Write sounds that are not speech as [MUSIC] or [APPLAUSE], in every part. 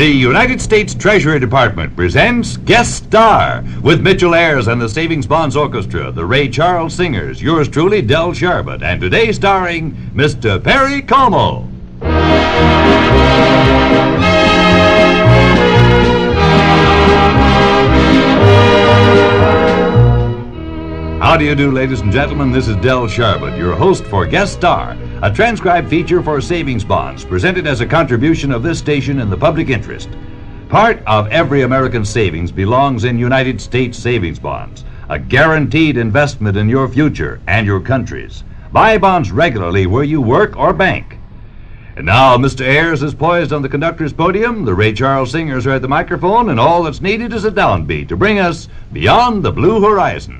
The United States Treasury Department presents Guest Star with Mitchell Ayers and the Savings Bonds Orchestra, the Ray Charles Singers, yours truly, Del Sharbutt, and today starring Mr. Perry Como. How do you do, ladies and gentlemen? This is Del Sharbutt, your host for Guest Star, a transcribed feature for savings bonds presented as a contribution of this station in the public interest. Part of every American savings belongs in United States savings bonds, a guaranteed investment in your future and your country's. Buy bonds regularly where you work or bank. And now Mr. Ayers is poised on the conductor's podium, the Ray Charles Singers are at the microphone, and all that's needed is a downbeat to bring us beyond the blue horizon.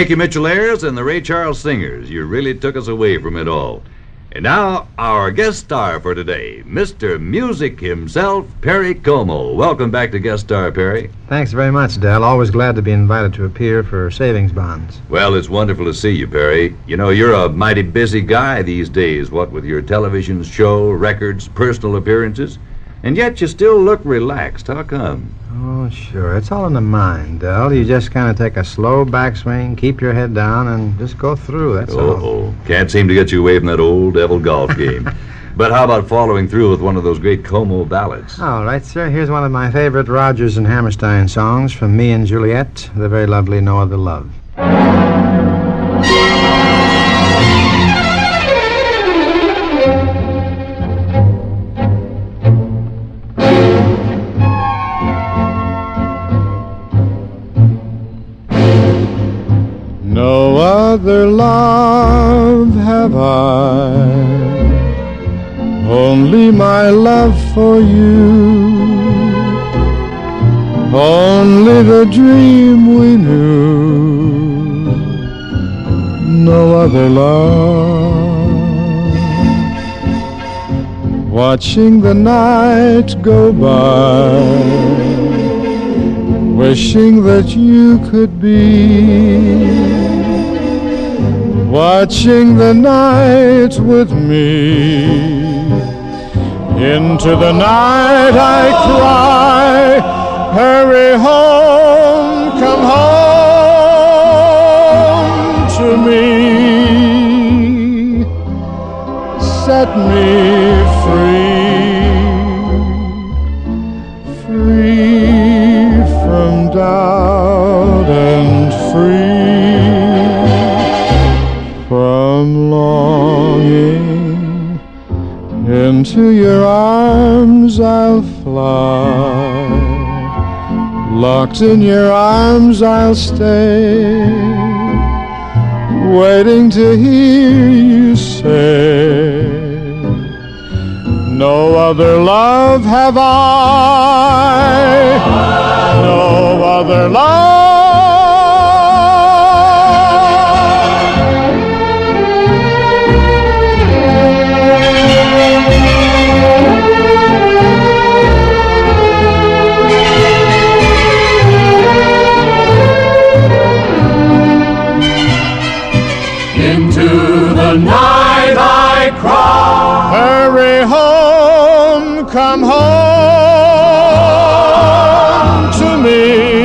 Thank you, Mitchell Ayers and the Ray Charles Singers. You really took us away from it all. And now, our guest star for today, Mr. Music himself, Perry Como. Welcome back to Guest Star, Perry. Thanks very much, Del. Always glad to be invited to appear for savings bonds. Well, it's wonderful to see you, Perry. You know, you're a mighty busy guy these days, what with your television show, records, personal appearances. And yet you still look relaxed. How come? Oh, sure. It's all in the mind, Del. You just kind of take a slow backswing, keep your head down, and just go through. That's all. Oh, can't seem to get you away from that old devil golf game. [LAUGHS] but how about following through with one of those great Como ballads? All right, sir. Here's one of my favorite Rodgers and Hammerstein songs from me and Juliet, the very lovely No Other Love. Other love have I, only my love for you, only the dream we knew, no other love. Watching the night go by wishing that you could be watching the night with me. Into the night I cry, hurry home, come home to me. Set me In your arms I'll stay. Waiting to hear you say No other love have I. No other love. The night I cry. Hurry home, come home to me.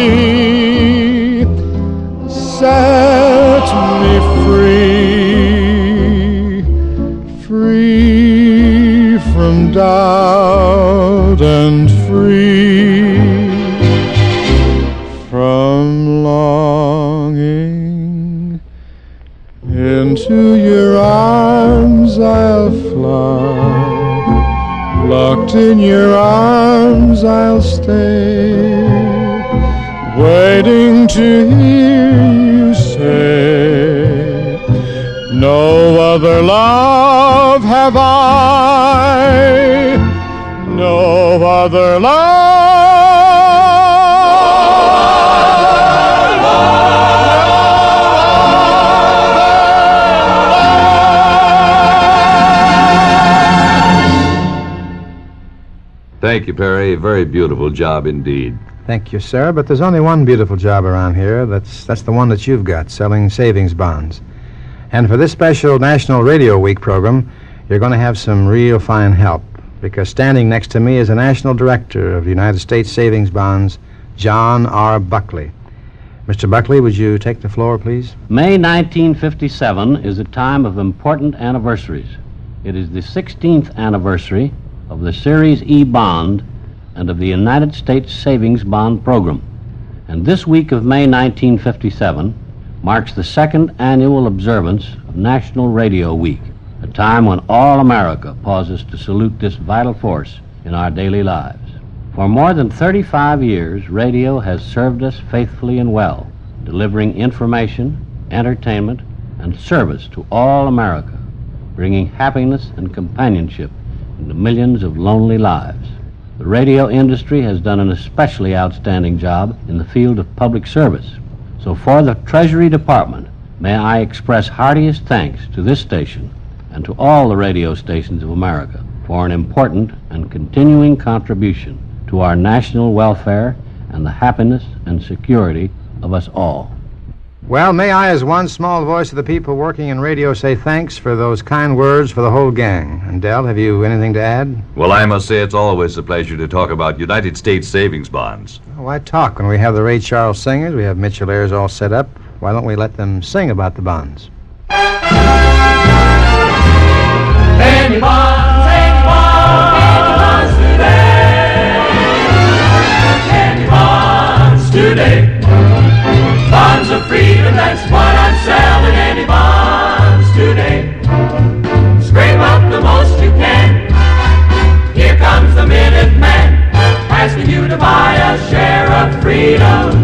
Into your arms I'll fly. Locked in your arms I'll stay. Waiting to hear you say, No other love have I. No other Thank you, Perry. Very beautiful job indeed. Thank you, sir. But there's only one beautiful job around here. That's that's the one that you've got, selling savings bonds. And for this special National Radio Week program, you're going to have some real fine help because standing next to me is the National Director of the United States Savings Bonds, John R. Buckley. Mr. Buckley, would you take the floor, please? May 1957 is a time of important anniversaries. It is the 16th anniversary of the Series E bond and of the United States Savings Bond Program. And this week of May 1957 marks the second annual observance of National Radio Week, a time when all America pauses to salute this vital force in our daily lives. For more than 35 years, radio has served us faithfully and well, delivering information, entertainment, and service to all America, bringing happiness and companionship into millions of lonely lives. The radio industry has done an especially outstanding job in the field of public service. So, for the Treasury Department, may I express heartiest thanks to this station and to all the radio stations of America for an important and continuing contribution to our national welfare and the happiness and security of us all. Well, may I, as one small voice of the people working in radio, say thanks for those kind words for the whole gang. And Del, have you anything to add? Well, I must say it's always a pleasure to talk about United States savings bonds. Why talk when we have the Ray Charles singers? We have Mitchell Ayers all set up. Why don't we let them sing about the bonds? Freedom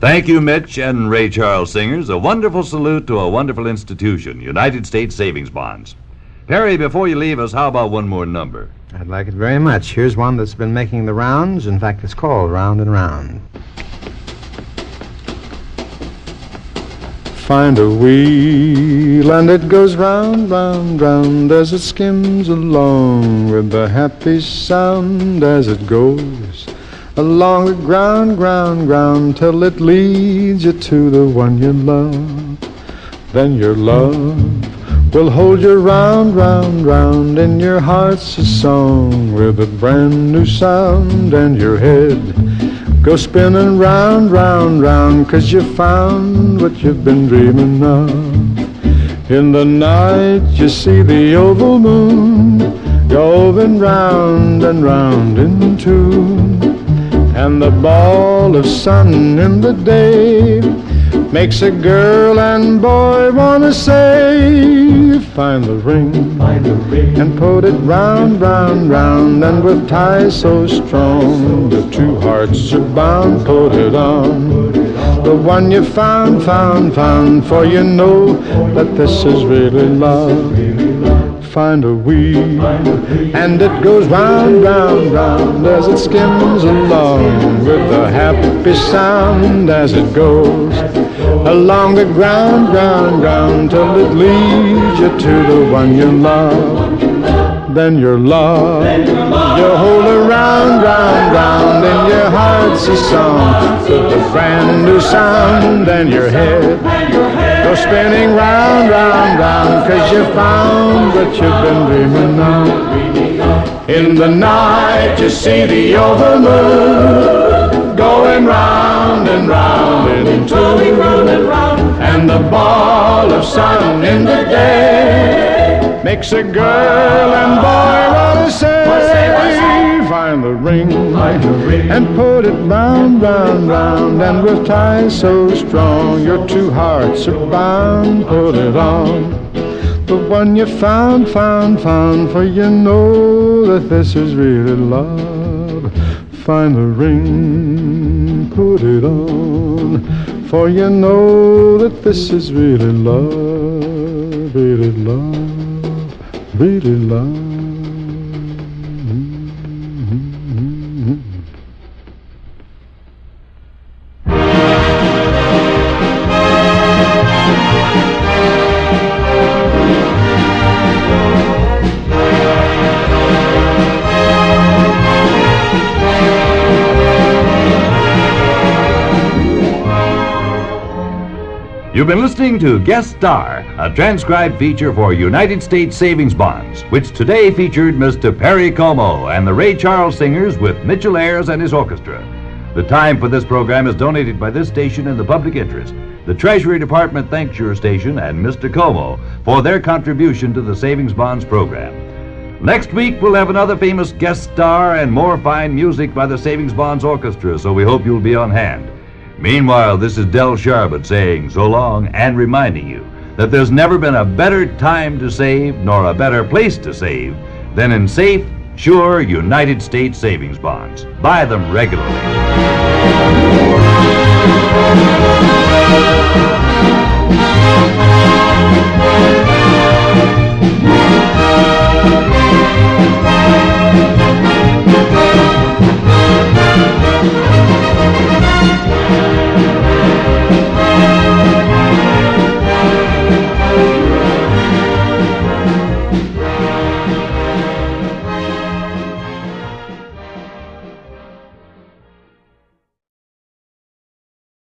Thank you, Mitch and Ray Charles Singers. A wonderful salute to a wonderful institution, United States Savings Bonds. Perry, before you leave us, how about one more number? I'd like it very much. Here's one that's been making the rounds. In fact, it's called Round and Round. Find a wheel and it goes round, round, round as it skims along with a happy sound as it goes along the ground, ground, ground till it leads you to the one you love. Then your love will hold you round, round, round and your heart's a song with a brand new sound and your head Go spinning round, round, round, cause you found what you've been dreaming of. In the night you see the oval moon going round and round in tune. And the ball of sun in the day makes a girl and boy wanna say, find the ring, Find the ring. and put it round, round, round, and with ties so strong, the two hearts are bound, put it on. The one you found, found, found, for you know that this is really love. Find a wheel, and it goes round, round, round as it skims along with a happy sound as it goes along the ground, ground, ground till it leads you to the one you love. Then your love, you hold her round, round, in your heart's a song with a brand new sound and your head go spinning round, round, round cause you found what you've been dreaming of. In the night you see the oval moon going round and round in tune and round And the ball of sun in the day makes a girl and boy wanna say find the ring. And put it round round round and with ties so strong your two hearts are bound put it on. The one you found found found for you know that this is really love. Find the ring put it on for you know that this is really love really love really love You've been listening to Guest Star, a transcribed feature for United States Savings Bonds, which today featured Mr. Perry Como and the Ray Charles Singers with Mitchell Ayers and his orchestra. The time for this program is donated by this station in the public interest. The Treasury Department thanks your station and Mr. Como for their contribution to the Savings Bonds program. Next week, we'll have another famous guest star and more fine music by the Savings Bonds Orchestra, so we hope you'll be on hand. Meanwhile, this is Del Sharbutt saying so long and reminding you that there's never been a better time to save nor a better place to save than in safe, sure United States savings bonds. Buy them regularly.